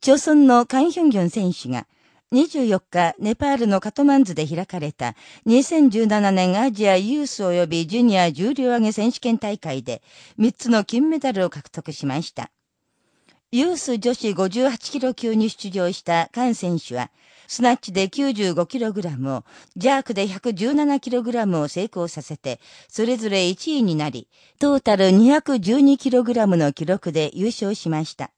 朝鮮のカンヒョンギョン選手が、24日、ネパールのカトマンズで開かれた2017年アジアユース及びジュニア重量挙げ選手権大会で3つの金メダルを獲得しました。ユース女子58キロ級に出場したカン選手は、スナッチで 95kg を、ジャークで 117kg を成功させて、それぞれ1位になり、トータル 212kg の記録で優勝しました。